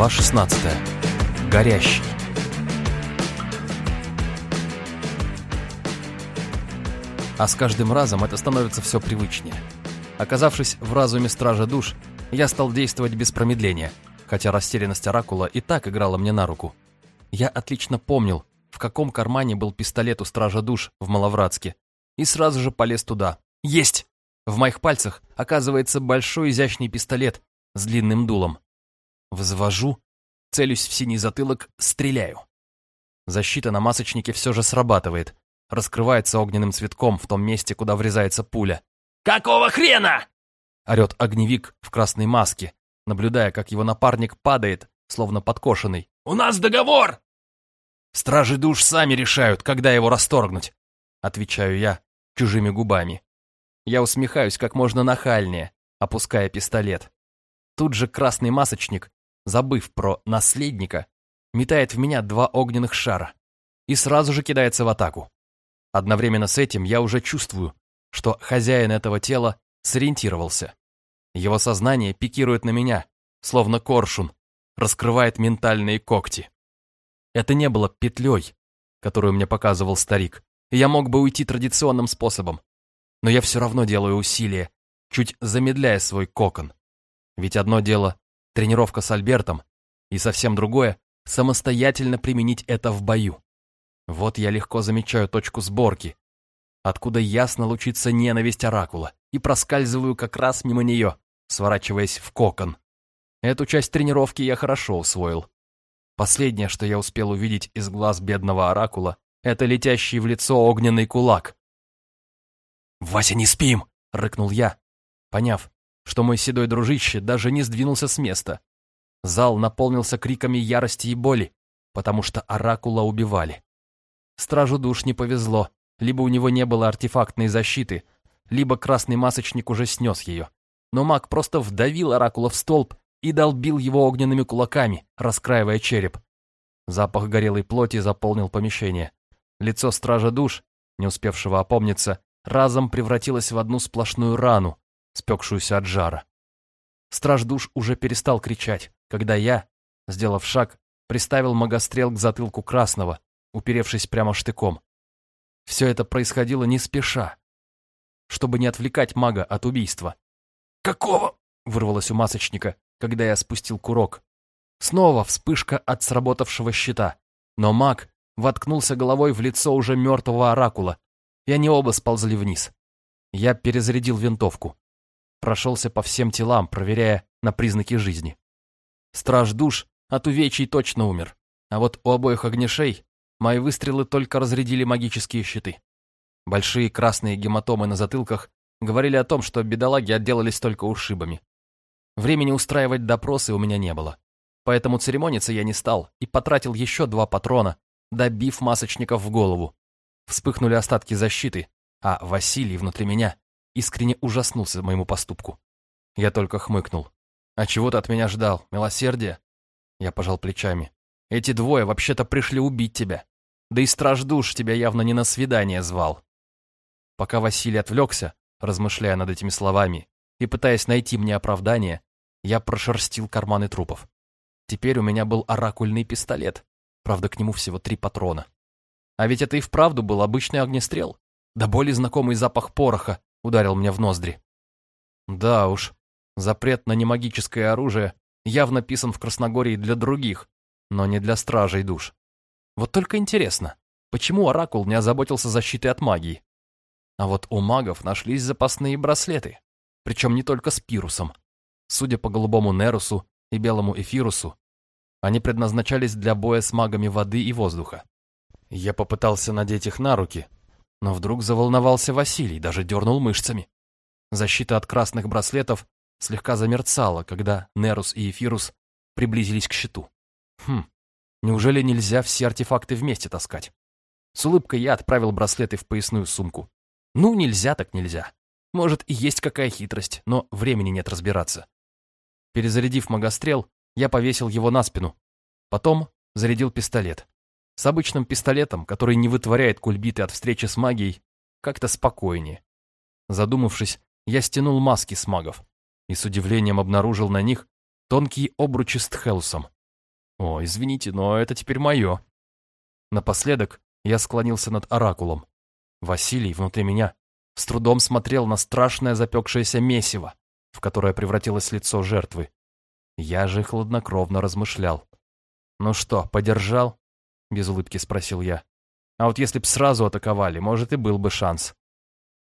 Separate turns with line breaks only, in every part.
Глава 16. Горящий. А с каждым разом это становится все привычнее. Оказавшись в разуме стража душ, я стал действовать без промедления, хотя растерянность Оракула и так играла мне на руку. Я отлично помнил, в каком кармане был пистолет у стража душ в Маловратске, и сразу же полез туда. Есть! В моих пальцах оказывается большой изящный пистолет с длинным дулом. Взвожу, целюсь в синий затылок, стреляю. Защита на масочнике все же срабатывает. Раскрывается огненным цветком в том месте, куда врезается пуля.
«Какого хрена?»
Орет огневик в красной маске, наблюдая, как его напарник падает, словно подкошенный.
«У нас договор!»
«Стражи душ сами решают, когда его расторгнуть», отвечаю я чужими губами. Я усмехаюсь как можно нахальнее, опуская пистолет. Тут же красный масочник забыв про наследника, метает в меня два огненных шара и сразу же кидается в атаку. Одновременно с этим я уже чувствую, что хозяин этого тела сориентировался. Его сознание пикирует на меня, словно коршун, раскрывает ментальные когти. Это не было петлей, которую мне показывал старик, и я мог бы уйти традиционным способом. Но я все равно делаю усилие, чуть замедляя свой кокон. Ведь одно дело тренировка с Альбертом, и совсем другое — самостоятельно применить это в бою. Вот я легко замечаю точку сборки, откуда ясно лучится ненависть Оракула, и проскальзываю как раз мимо нее, сворачиваясь в кокон. Эту часть тренировки я хорошо усвоил. Последнее, что я успел увидеть из глаз бедного Оракула, это летящий в лицо огненный кулак. «Вася, не спим!» — рыкнул я, поняв, что мой седой дружище даже не сдвинулся с места. Зал наполнился криками ярости и боли, потому что Оракула убивали. Стражу душ не повезло, либо у него не было артефактной защиты, либо красный масочник уже снес ее. Но маг просто вдавил Оракула в столб и долбил его огненными кулаками, раскраивая череп. Запах горелой плоти заполнил помещение. Лицо стража душ, не успевшего опомниться, разом превратилось в одну сплошную рану, спекшуюся от жара. Страж душ уже перестал кричать, когда я, сделав шаг, приставил магострел к затылку красного, уперевшись прямо штыком. Все это происходило не спеша, чтобы не отвлекать мага от убийства.
«Какого?»
— вырвалось у масочника, когда я спустил курок. Снова вспышка от сработавшего щита, но маг воткнулся головой в лицо уже мертвого оракула, и они оба сползли вниз. Я перезарядил винтовку прошелся по всем телам, проверяя на признаки жизни. Страж душ от увечий точно умер, а вот у обоих огнешей мои выстрелы только разрядили магические щиты. Большие красные гематомы на затылках говорили о том, что бедолаги отделались только ушибами. Времени устраивать допросы у меня не было, поэтому церемониться я не стал и потратил еще два патрона, добив масочников в голову. Вспыхнули остатки защиты, а Василий внутри меня искренне ужаснулся моему поступку. Я только хмыкнул. «А чего ты от меня ждал? Милосердие?» Я пожал плечами. «Эти двое вообще-то пришли убить тебя. Да и страж душ тебя явно не на свидание звал». Пока Василий отвлекся, размышляя над этими словами и пытаясь найти мне оправдание, я прошерстил карманы трупов. Теперь у меня был оракульный пистолет, правда, к нему всего три патрона. А ведь это и вправду был обычный огнестрел, да более знакомый запах пороха, ударил мне в ноздри. Да уж, запрет на немагическое оружие явно писан в Красногории для других, но не для стражей душ. Вот только интересно, почему Оракул не озаботился защитой от магии? А вот у магов нашлись запасные браслеты, причем не только с пирусом. Судя по голубому Нерусу и белому Эфирусу, они предназначались для боя с магами воды и воздуха. Я попытался надеть их на руки, но вдруг заволновался Василий, даже дернул мышцами. Защита от красных браслетов слегка замерцала, когда Нерус и Эфирус приблизились к щиту. Хм, неужели нельзя все артефакты вместе таскать? С улыбкой я отправил браслеты в поясную сумку. Ну, нельзя так нельзя. Может, и есть какая хитрость, но времени нет разбираться. Перезарядив магострел, я повесил его на спину. Потом зарядил пистолет. С обычным пистолетом, который не вытворяет кульбиты от встречи с магией, как-то спокойнее. Задумавшись, я стянул маски с магов и с удивлением обнаружил на них тонкие обручи с тхелусом, О, извините, но это теперь мое. Напоследок я склонился над оракулом. Василий внутри меня с трудом смотрел на страшное запекшееся месиво, в которое превратилось лицо жертвы. Я же хладнокровно размышлял. «Ну что, подержал?» — без улыбки спросил я. «А вот если б сразу атаковали, может, и был бы шанс».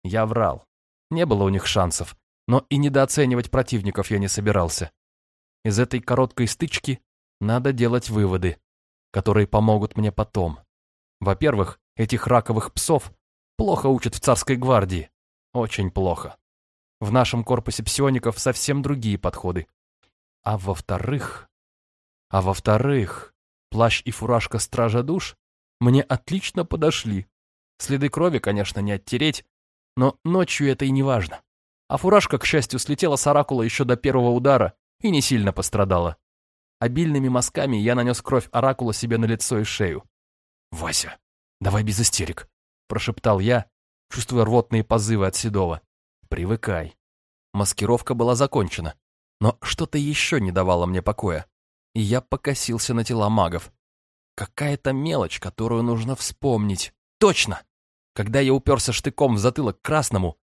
Я врал. Не было у них шансов, но и недооценивать противников я не собирался. Из этой короткой стычки надо делать выводы, которые помогут мне потом. Во-первых, этих раковых псов плохо учат в царской гвардии. Очень плохо. В нашем корпусе псиоников совсем другие подходы. А во-вторых... А во-вторых, плащ и фуражка стража душ мне отлично подошли. Следы крови, конечно, не оттереть, но ночью это и не важно. А фуражка, к счастью, слетела с оракула еще до первого удара и не сильно пострадала. Обильными мазками я нанес кровь оракула себе на лицо и шею. «Вася, давай без истерик», — прошептал я, чувствуя рвотные позывы от Седова. «Привыкай». Маскировка была закончена, но что-то еще не давало мне покоя, и я покосился на тела магов. Какая-то мелочь, которую нужно вспомнить. Точно! Когда я уперся штыком в затылок красному,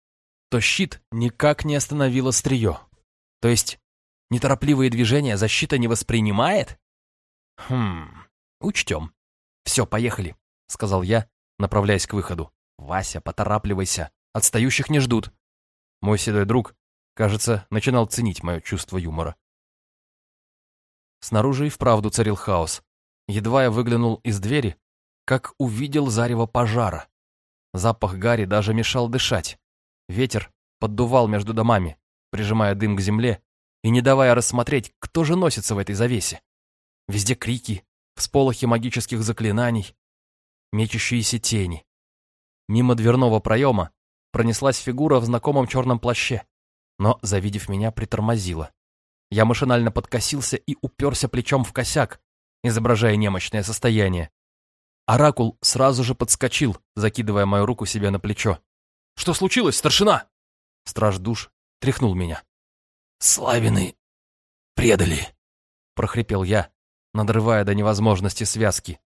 то щит никак не остановил острие. То есть неторопливые движения защита не воспринимает? Хм, учтем. Все, поехали, сказал я, направляясь к выходу. Вася, поторапливайся, отстающих не ждут. Мой седой друг, кажется, начинал ценить мое чувство юмора. Снаружи и вправду царил хаос. Едва я выглянул из двери, как увидел зарево пожара. Запах гари даже мешал дышать. Ветер поддувал между домами, прижимая дым к земле и не давая рассмотреть, кто же носится в этой завесе. Везде крики, всполохи магических заклинаний, мечущиеся тени. Мимо дверного проема пронеслась фигура в знакомом черном плаще, но, завидев меня, притормозила. Я машинально подкосился и уперся плечом в косяк, изображая немощное состояние. Оракул сразу же подскочил, закидывая мою руку себе на плечо. «Что случилось, старшина?» Страж душ тряхнул меня.
«Славины предали», —
прохрипел я, надрывая до невозможности связки.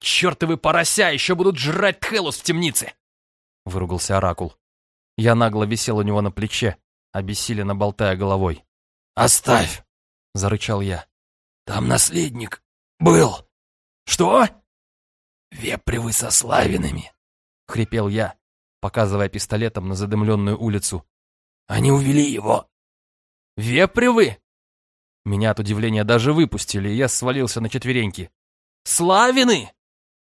«Чертовы порося еще будут жрать Тхелус в темнице!»
— выругался Оракул. Я нагло висел у него на плече, обессиленно болтая головой.
«Оставь!» — зарычал я. «Там наследник был!»
«Что?»
«Вепривы со славинами!»
— хрипел я, показывая пистолетом на задымленную улицу.
«Они увели его!»
«Вепривы?» Меня от удивления даже выпустили, и я свалился на четвереньки. «Славины?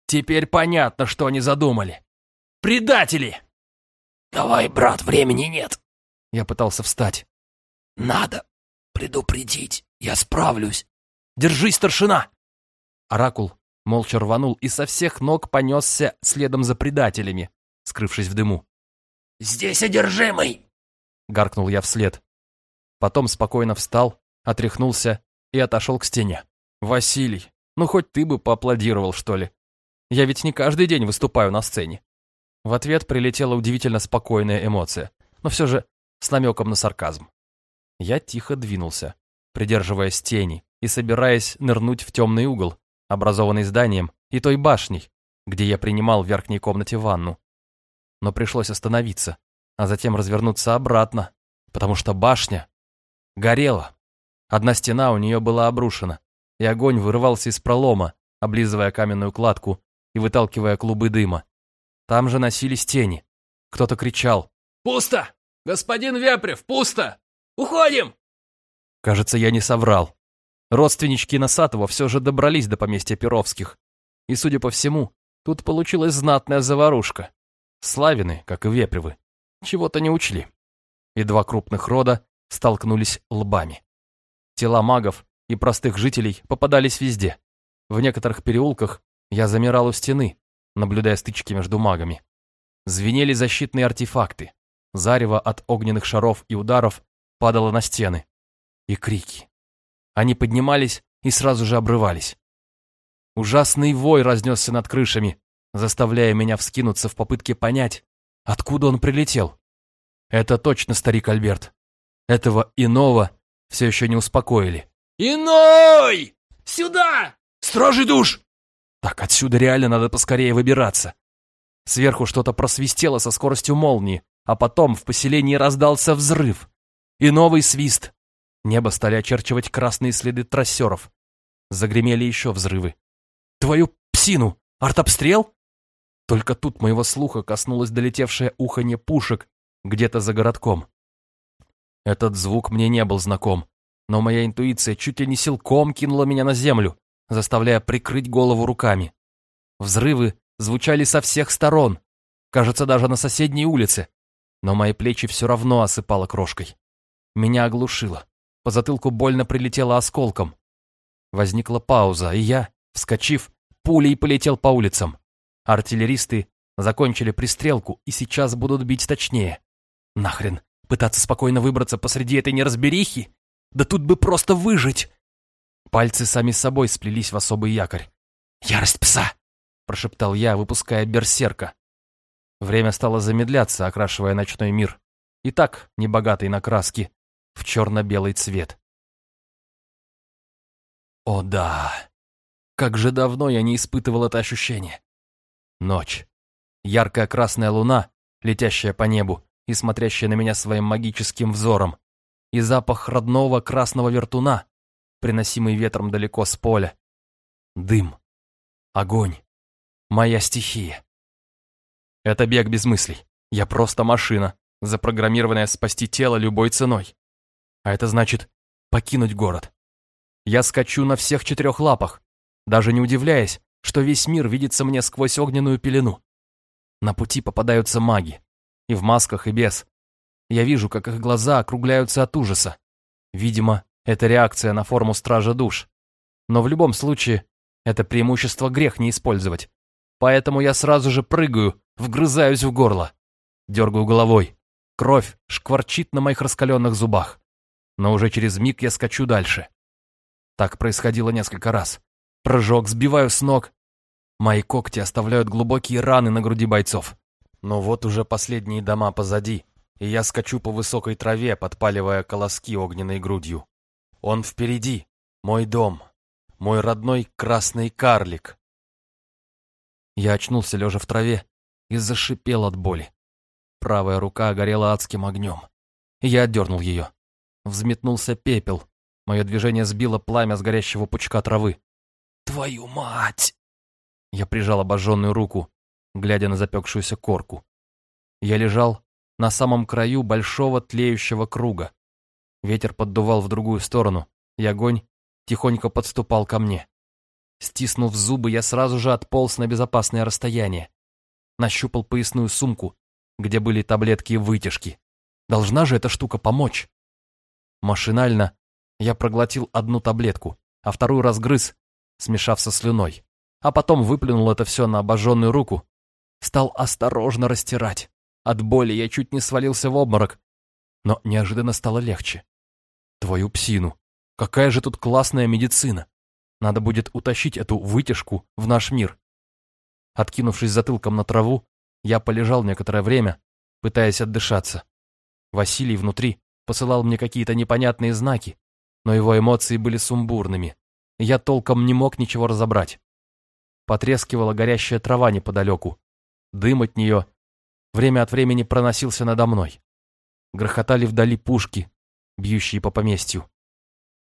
Теперь понятно, что они задумали. Предатели!»
«Давай, брат, времени нет!»
Я пытался встать.
«Надо предупредить, я справлюсь!»
«Держись, старшина!» Оракул молча рванул и со всех ног понесся следом за предателями, скрывшись в дыму.
«Здесь одержимый!»
— гаркнул я вслед. Потом спокойно встал, отряхнулся и отошел к стене. «Василий, ну хоть ты бы поаплодировал, что ли? Я ведь не каждый день выступаю на сцене». В ответ прилетела удивительно спокойная эмоция, но все же с намеком на сарказм. Я тихо двинулся, придерживаясь тени и собираясь нырнуть в темный угол, образованный зданием, и той башней, где я принимал в верхней комнате ванну. Но пришлось остановиться, а затем развернуться обратно, потому что башня горела. Одна стена у нее была обрушена, и огонь вырывался из пролома, облизывая каменную кладку и выталкивая клубы дыма. Там же носились тени. Кто-то кричал.
«Пусто! Господин Вепрев, пусто! Уходим!»
Кажется, я не соврал. Родственнички Носатого все же добрались до поместья Перовских. И, судя по всему, тут получилась знатная заварушка. Славины, как и Вепревы, чего-то не учли. И два крупных рода столкнулись лбами. Тела магов и простых жителей попадались везде. В некоторых переулках я замирал у стены, наблюдая стычки между магами. Звенели защитные артефакты. Зарево от огненных шаров и ударов падало на стены. И крики. Они поднимались и сразу же обрывались. Ужасный вой разнесся над крышами, заставляя меня вскинуться в попытке понять, откуда он прилетел. Это точно старик Альберт. Этого иного все еще не успокоили.
«Иной! Сюда! Стражи душ!»
Так, отсюда реально надо поскорее выбираться. Сверху что-то просвистело со скоростью молнии, а потом в поселении раздался взрыв. И новый свист. Небо стали очерчивать красные следы трассеров. Загремели еще взрывы. «Твою псину! Артобстрел?» Только тут моего слуха коснулось долетевшее уханье пушек где-то за городком. Этот звук мне не был знаком, но моя интуиция чуть ли не силком кинула меня на землю, заставляя прикрыть голову руками. Взрывы звучали со всех сторон, кажется, даже на соседней улице, но мои плечи все равно осыпало крошкой. Меня оглушило, по затылку больно прилетело осколком. Возникла пауза, и я, вскочив, пулей полетел по улицам. Артиллеристы закончили пристрелку и сейчас будут бить точнее. Нахрен, пытаться спокойно выбраться посреди этой неразберихи? Да тут бы просто выжить! Пальцы сами собой сплелись в особый якорь. «Ярость пса!» — прошептал я, выпуская берсерка. Время стало замедляться, окрашивая ночной мир. И так, небогатый на краски, в черно-белый цвет. О да! Как же давно я не испытывал это ощущение. Ночь. Яркая красная луна, летящая по небу и смотрящая на меня своим магическим взором. И запах родного красного вертуна, приносимый ветром далеко с поля. Дым. Огонь. Моя стихия. Это бег без мыслей. Я просто машина, запрограммированная спасти тело любой ценой. А это значит покинуть город. Я скачу на всех четырех лапах, даже не удивляясь, что весь мир видится мне сквозь огненную пелену. На пути попадаются маги. И в масках, и без. Я вижу, как их глаза округляются от ужаса. Видимо, это реакция на форму стража душ. Но в любом случае, это преимущество грех не использовать. Поэтому я сразу же прыгаю, вгрызаюсь в горло. Дергаю головой. Кровь шкварчит на моих раскаленных зубах. Но уже через миг я скачу дальше. Так происходило несколько раз. Прыжок, сбиваю с ног. Мои когти оставляют глубокие раны на груди бойцов. Но вот уже последние дома позади, и я скачу по высокой траве, подпаливая колоски огненной грудью. Он впереди, мой дом, мой родной красный карлик. Я очнулся лежа в траве и зашипел от боли. Правая рука горела адским огнем. Я отдернул ее. Взметнулся пепел. Мое движение сбило пламя с горящего пучка травы. «Твою мать!» Я прижал обожженную руку, глядя на запекшуюся корку. Я лежал на самом краю большого тлеющего круга. Ветер поддувал в другую сторону, и огонь тихонько подступал ко мне. Стиснув зубы, я сразу же отполз на безопасное расстояние. Нащупал поясную сумку, где были таблетки и вытяжки. Должна же эта штука помочь. Машинально я проглотил одну таблетку, а вторую разгрыз, смешав со слюной. А потом выплюнул это все на обожженную руку. Стал осторожно растирать. От боли я чуть не свалился в обморок, но неожиданно стало легче. Твою псину. Какая же тут классная медицина. Надо будет утащить эту вытяжку в наш мир. Откинувшись затылком на траву, я полежал некоторое время, пытаясь отдышаться. Василий внутри посылал мне какие-то непонятные знаки, но его эмоции были сумбурными. Я толком не мог ничего разобрать. Потрескивала горящая трава неподалеку. Дым от нее время от времени проносился надо мной. Грохотали вдали пушки, бьющие по поместью.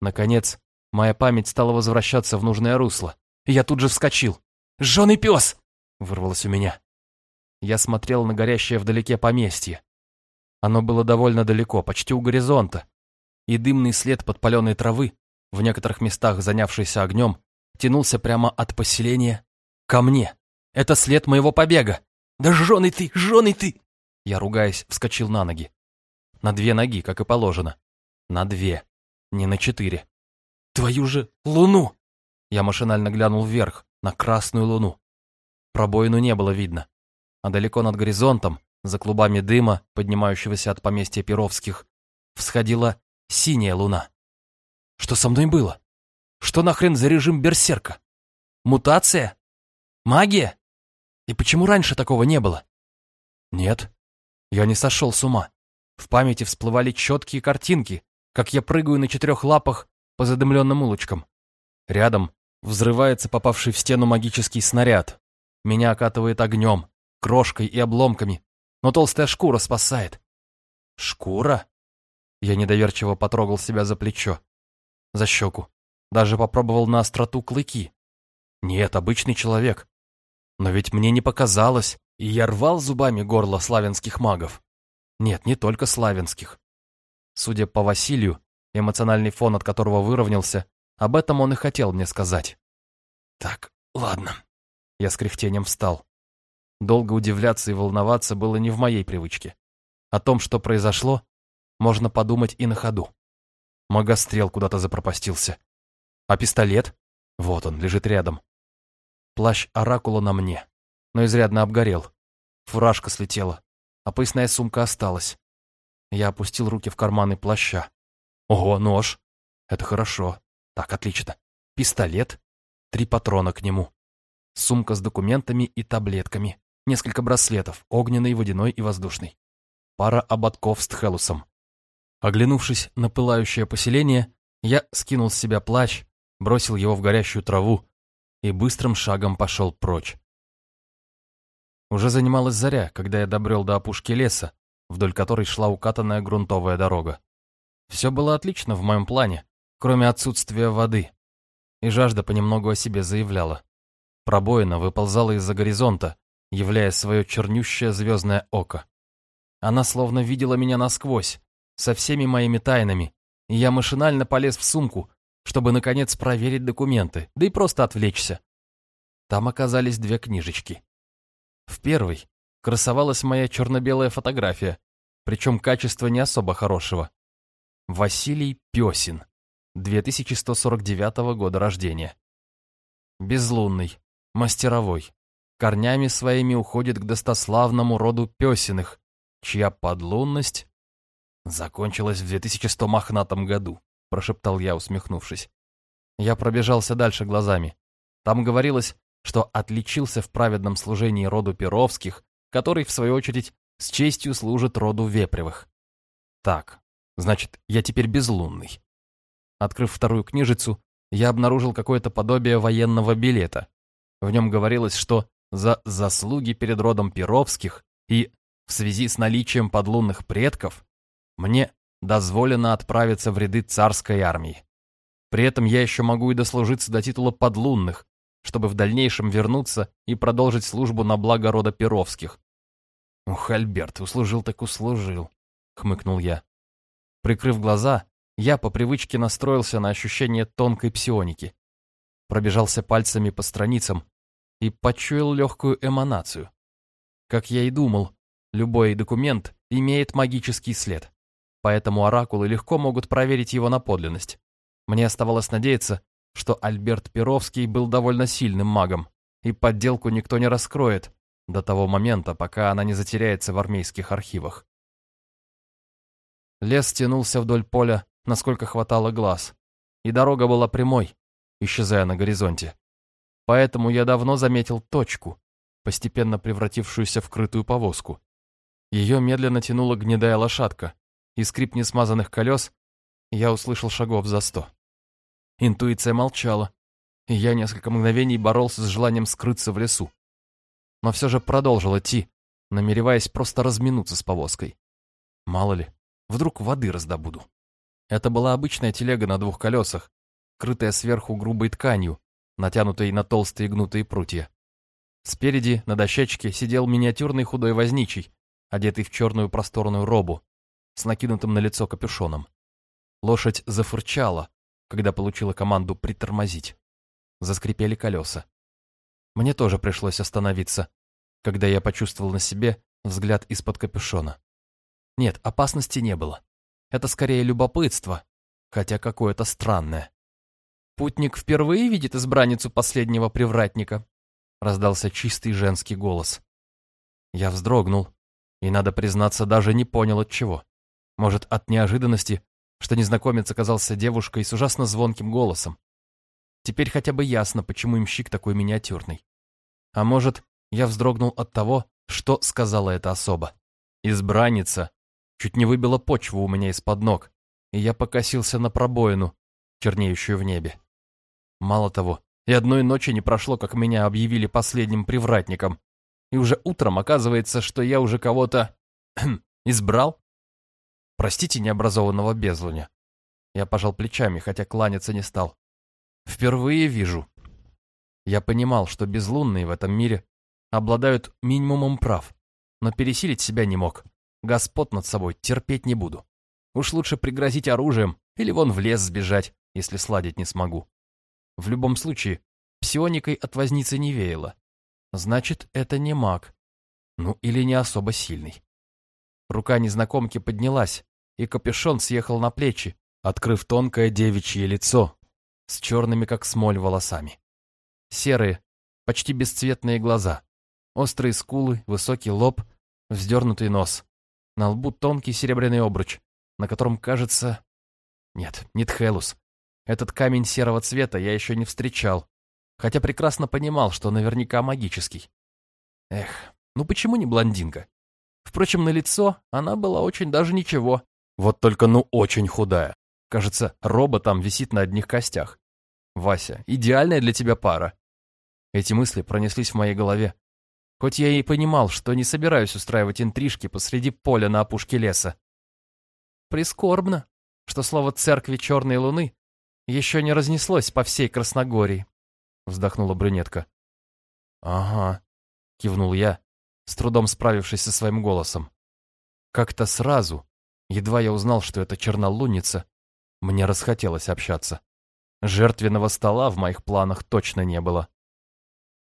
Наконец, моя память стала возвращаться в нужное русло, я тут же вскочил. «Жженый пес!» — вырвалось у меня. Я смотрел на горящее вдалеке поместье. Оно было довольно далеко, почти у горизонта, и дымный след подпаленной травы, в некоторых местах занявшийся огнем, тянулся прямо от поселения ко мне. Это след моего побега. Да жженый ты, жженый ты! Я, ругаясь, вскочил на ноги. На две ноги, как и положено. На две не на четыре. Твою же луну! Я машинально глянул вверх, на красную луну. Пробоину не было видно, а далеко над горизонтом, за клубами дыма, поднимающегося от поместья Перовских, всходила синяя луна. Что со мной было? Что нахрен за режим берсерка? Мутация? Магия? И почему раньше такого не было? Нет, я не сошел с ума. В памяти всплывали четкие картинки, как я прыгаю на четырех лапах по задымленным улочкам. Рядом, взрывается попавший в стену магический снаряд. Меня окатывает огнем, крошкой и обломками, но толстая шкура спасает. Шкура? Я недоверчиво потрогал себя за плечо, за щеку, даже попробовал на остроту клыки. Нет, обычный человек. Но ведь мне не показалось, и я рвал зубами горло славянских магов. Нет, не только славянских. Судя по Василию, эмоциональный фон от которого выровнялся, об этом он и хотел мне сказать. Так, ладно. Я с кряхтением встал. Долго удивляться и волноваться было не в моей привычке. О том, что произошло, можно подумать и на ходу. Магострел куда-то запропастился. А пистолет? Вот он, лежит рядом. Плащ оракула на мне, но изрядно обгорел. Фуражка слетела, а поясная сумка осталась. Я опустил руки в карманы плаща. Ого, нож. Это хорошо. Так, отлично. Пистолет, три патрона к нему. Сумка с документами и таблетками. Несколько браслетов, огненный, водяной и воздушный. Пара ободков с тхелусом. Оглянувшись на пылающее поселение, я скинул с себя плащ, бросил его в горящую траву и быстрым шагом пошел прочь. Уже занималась заря, когда я добрел до опушки леса, вдоль которой шла укатанная грунтовая дорога. Все было отлично в моем плане, кроме отсутствия воды, и жажда понемногу о себе заявляла. Пробоина выползала из-за горизонта, являя свое чернющее звездное око. Она словно видела меня насквозь, со всеми моими тайнами, и я машинально полез в сумку, чтобы, наконец, проверить документы, да и просто отвлечься. Там оказались две книжечки. В первой красовалась моя черно-белая фотография, причем качество не особо хорошего. Василий Песин, 2149 года рождения. Безлунный, мастеровой, корнями своими уходит к достославному роду Песиных, чья подлунность закончилась в 2100 мохнатом году, прошептал я, усмехнувшись. Я пробежался дальше глазами. Там говорилось, что отличился в праведном служении роду Перовских, который, в свою очередь, с честью служит роду Вепревых. Так, значит, я теперь безлунный. Открыв вторую книжицу, я обнаружил какое-то подобие военного билета. В нем говорилось, что за заслуги перед родом Перовских и в связи с наличием подлунных предков мне дозволено отправиться в ряды царской армии. При этом я еще могу и дослужиться до титула подлунных, чтобы в дальнейшем вернуться и продолжить службу на благо рода Перовских. «Ух, Альберт, услужил так услужил», — хмыкнул я. Прикрыв глаза, я по привычке настроился на ощущение тонкой псионики. Пробежался пальцами по страницам и почуял легкую эманацию. Как я и думал, любой документ имеет магический след, поэтому оракулы легко могут проверить его на подлинность. Мне оставалось надеяться, что Альберт Перовский был довольно сильным магом, и подделку никто не раскроет до того момента, пока она не затеряется в армейских архивах. Лес тянулся вдоль поля, насколько хватало глаз, и дорога была прямой, исчезая на горизонте. Поэтому я давно заметил точку, постепенно превратившуюся в крытую повозку. Ее медленно тянула гнедая лошадка, и скрип несмазанных колес я услышал шагов за сто. Интуиция молчала, и я несколько мгновений боролся с желанием скрыться в лесу. Но все же продолжил идти, намереваясь просто разминуться с повозкой. Мало ли, вдруг воды раздобуду. Это была обычная телега на двух колесах, крытая сверху грубой тканью, натянутой на толстые гнутые прутья. Спереди, на дощечке, сидел миниатюрный худой возничий, одетый в черную просторную робу, с накинутым на лицо капюшоном. Лошадь зафырчала, когда получила команду притормозить. Заскрипели колеса. Мне тоже пришлось остановиться, когда я почувствовал на себе взгляд из-под капюшона. Нет, опасности не было. Это скорее любопытство, хотя какое-то странное. «Путник впервые видит избранницу последнего привратника», раздался чистый женский голос. Я вздрогнул и, надо признаться, даже не понял от чего. Может, от неожиданности что незнакомец оказался девушкой с ужасно звонким голосом. Теперь хотя бы ясно, почему имщик такой миниатюрный. А может, я вздрогнул от того, что сказала эта особа. Избранница чуть не выбила почву у меня из-под ног, и я покосился на пробоину, чернеющую в небе. Мало того, И одной ночи не прошло, как меня объявили последним привратником. И уже утром оказывается, что я уже кого-то... избрал? Простите необразованного безлуня. Я пожал плечами, хотя кланяться не стал. Впервые вижу. Я понимал, что безлунные в этом мире обладают минимумом прав, но пересилить себя не мог. Господ над собой терпеть не буду. Уж лучше пригрозить оружием или вон в лес сбежать, если сладить не смогу. В любом случае, псионикой от возницы не веяло. Значит, это не маг. Ну, или не особо сильный. Рука незнакомки поднялась, и капюшон съехал на плечи, открыв тонкое девичье лицо с черными, как смоль, волосами. Серые, почти бесцветные глаза, острые скулы, высокий лоб, вздернутый нос. На лбу тонкий серебряный обруч, на котором, кажется... Нет, не Тхелус. Этот камень серого цвета я еще не встречал, хотя прекрасно понимал, что наверняка магический. Эх, ну почему не блондинка? Впрочем, на лицо она была очень даже ничего. Вот только ну очень худая. Кажется, роба там висит на одних костях. Вася, идеальная для тебя пара. Эти мысли пронеслись в моей голове. Хоть я и понимал, что не собираюсь устраивать интрижки посреди поля на опушке леса. Прискорбно, что слово «церкви черной луны» еще не разнеслось по всей Красногории, вздохнула брюнетка. Ага, кивнул я, с трудом справившись со своим голосом. Как-то сразу, едва я узнал, что это чернолунница, мне расхотелось общаться. Жертвенного стола в моих планах точно не было.